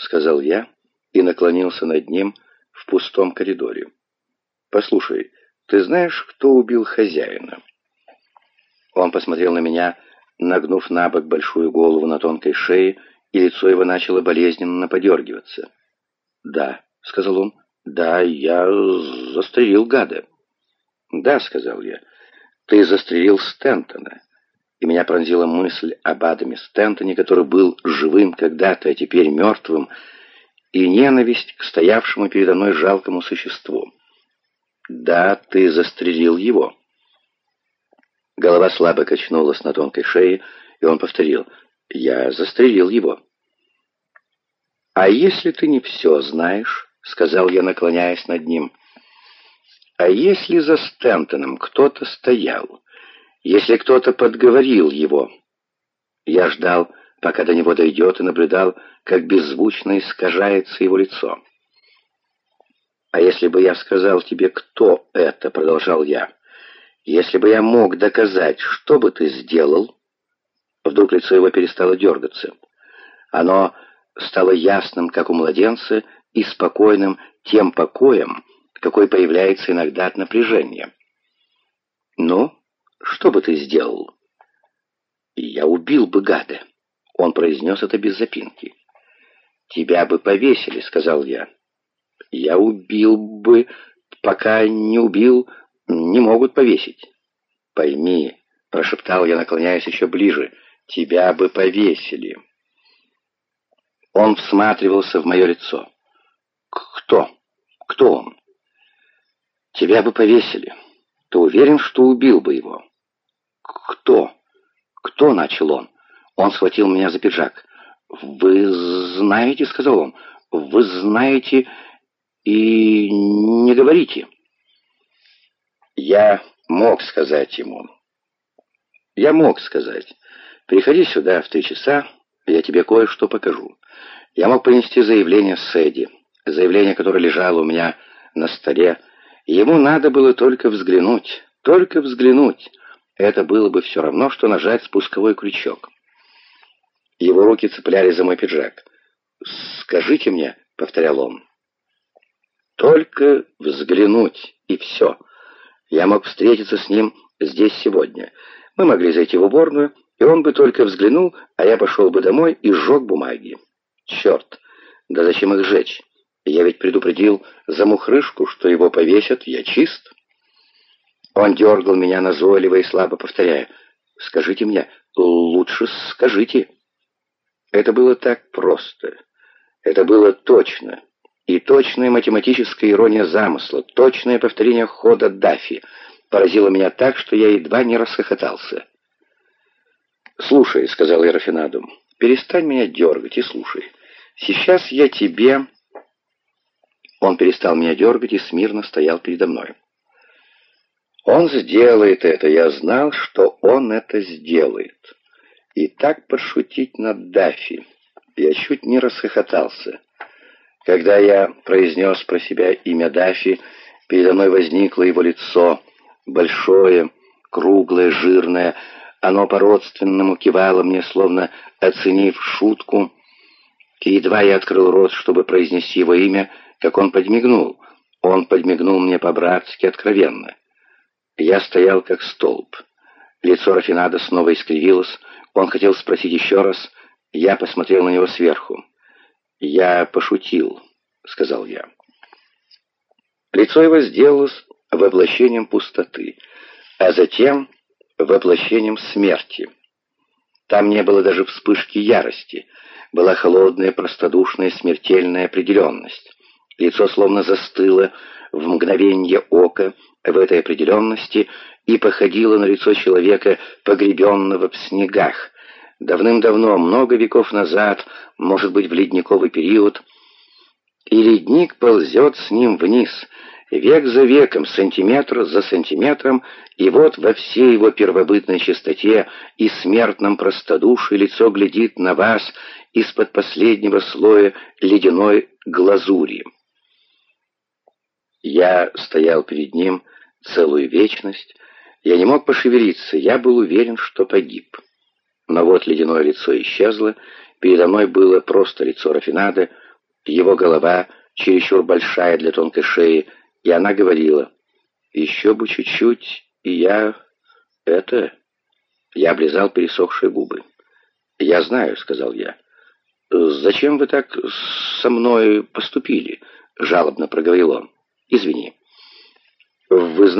сказал я и наклонился над ним в пустом коридоре. «Послушай, ты знаешь, кто убил хозяина?» Он посмотрел на меня, нагнув на бок большую голову на тонкой шее, и лицо его начало болезненно подергиваться. «Да», — сказал он, — «да, я застрелил гада». «Да», — сказал я, — «ты застрелил Стентона». И меня пронзила мысль об Адаме Стентоне, который был живым когда-то, а теперь мертвым, и ненависть к стоявшему передо мной жалкому существу. «Да, ты застрелил его». Голова слабо качнулась на тонкой шее, и он повторил, «Я застрелил его». «А если ты не все знаешь?» — сказал я, наклоняясь над ним. «А если за Стентоном кто-то стоял? Если кто-то подговорил его?» Я ждал, пока до него дойдет, и наблюдал, как беззвучно искажается его лицо. «А если бы я сказал тебе, кто это?» — продолжал я. «Если бы я мог доказать, что бы ты сделал?» Вдруг лицо его перестало дергаться. Оно стало ясным, как у младенца, и спокойным тем покоем, какой появляется иногда от напряжения. «Ну, что бы ты сделал?» «Я убил бы гада», — он произнес это без запинки. «Тебя бы повесили», — сказал я. «Я убил бы, пока не убил, не могут повесить». «Пойми», — прошептал я, наклоняясь еще ближе, — «тебя бы повесили». Он всматривался в мое лицо. «Кто? Кто он?» «Тебя бы повесили. Ты уверен, что убил бы его?» «Кто? Кто?» — начал он. Он схватил меня за пиджак. «Вы знаете?» — сказал он. «Вы знаете и не говорите». Я мог сказать ему. Я мог сказать. «Приходи сюда в три часа, я тебе кое-что покажу». Я мог принести заявление Сэдди, заявление, которое лежало у меня на столе. Ему надо было только взглянуть, только взглянуть. Это было бы все равно, что нажать спусковой крючок. Его руки цепляли за мой пиджак. «Скажите мне», — повторял он, — «только взглянуть, и все. Я мог встретиться с ним здесь сегодня. Мы могли зайти в уборную, и он бы только взглянул, а я пошел бы домой и сжег бумаги. Черт! Да зачем их жечь? Я ведь предупредил за мухрышку, что его повесят, я чист. Он дергал меня назойливо и слабо повторяя. «Скажите мне, лучше скажите». Это было так просто. Это было точно. И точная математическая ирония замысла, точное повторение хода Даффи поразило меня так, что я едва не расхохотался. «Слушай», — сказал я Рафинаду, — «перестань меня дергать и слушай. Сейчас я тебе...» Он перестал меня дергать и смирно стоял передо мной. Он сделает это, я знал, что он это сделает. И так пошутить над Даффи. Я чуть не расхохотался. Когда я произнес про себя имя Даффи, передо мной возникло его лицо, большое, круглое, жирное. Оно по-родственному кивало мне, словно оценив шутку, и едва я открыл рот, чтобы произнести его имя, как он подмигнул. Он подмигнул мне по-братски откровенно. Я стоял как столб. Лицо Рафинада снова искривилось. Он хотел спросить еще раз. Я посмотрел на него сверху. «Я пошутил», — сказал я. Лицо его сделалось воплощением пустоты, а затем воплощением смерти. Там не было даже вспышки ярости — была холодная, простодушная, смертельная определенность. Лицо словно застыло в мгновенье ока в этой определенности и походило на лицо человека, погребенного в снегах. Давным-давно, много веков назад, может быть, в ледниковый период, и ледник ползет с ним вниз — век за веком, сантиметр за сантиметром, и вот во всей его первобытной чистоте и смертном простодушии лицо глядит на вас из-под последнего слоя ледяной глазури. Я стоял перед ним целую вечность, я не мог пошевелиться, я был уверен, что погиб. Но вот ледяное лицо исчезло, передо мной было просто лицо Рафинада, Его голова чересчур большая для тонкой шеи, и она говорила, «Еще бы чуть-чуть, и я... это...» Я облизал пересохшие губы. «Я знаю», — сказал я. «Зачем вы так со мной поступили?» — жалобно проговорил он. «Извини». «Вы знаете...»